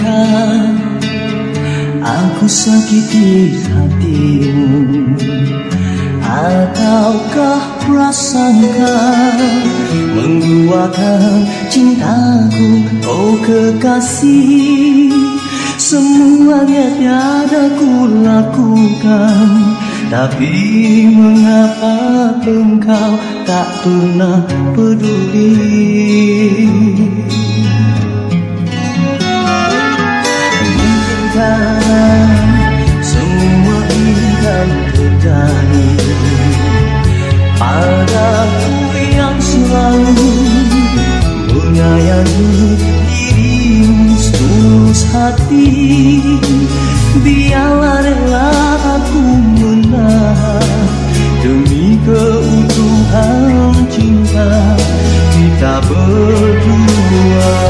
Apakah aku sakiti hatimu. Ataukah prasangka Menguatkan cintaku? Oh kekasih Semuanya tiada ku lakukan. Tapi mengapa engkau tak pernah peduli hati Biarlah rela aku menahan Demi keutuhan cinta kita berdua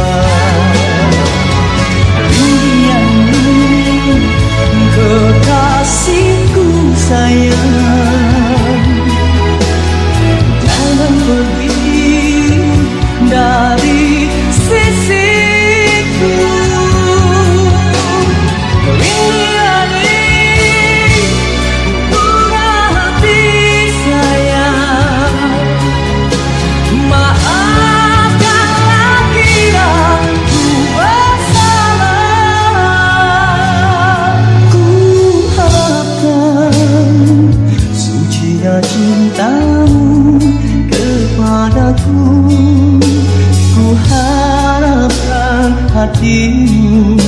hatimu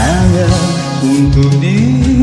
hanya untuk dirimu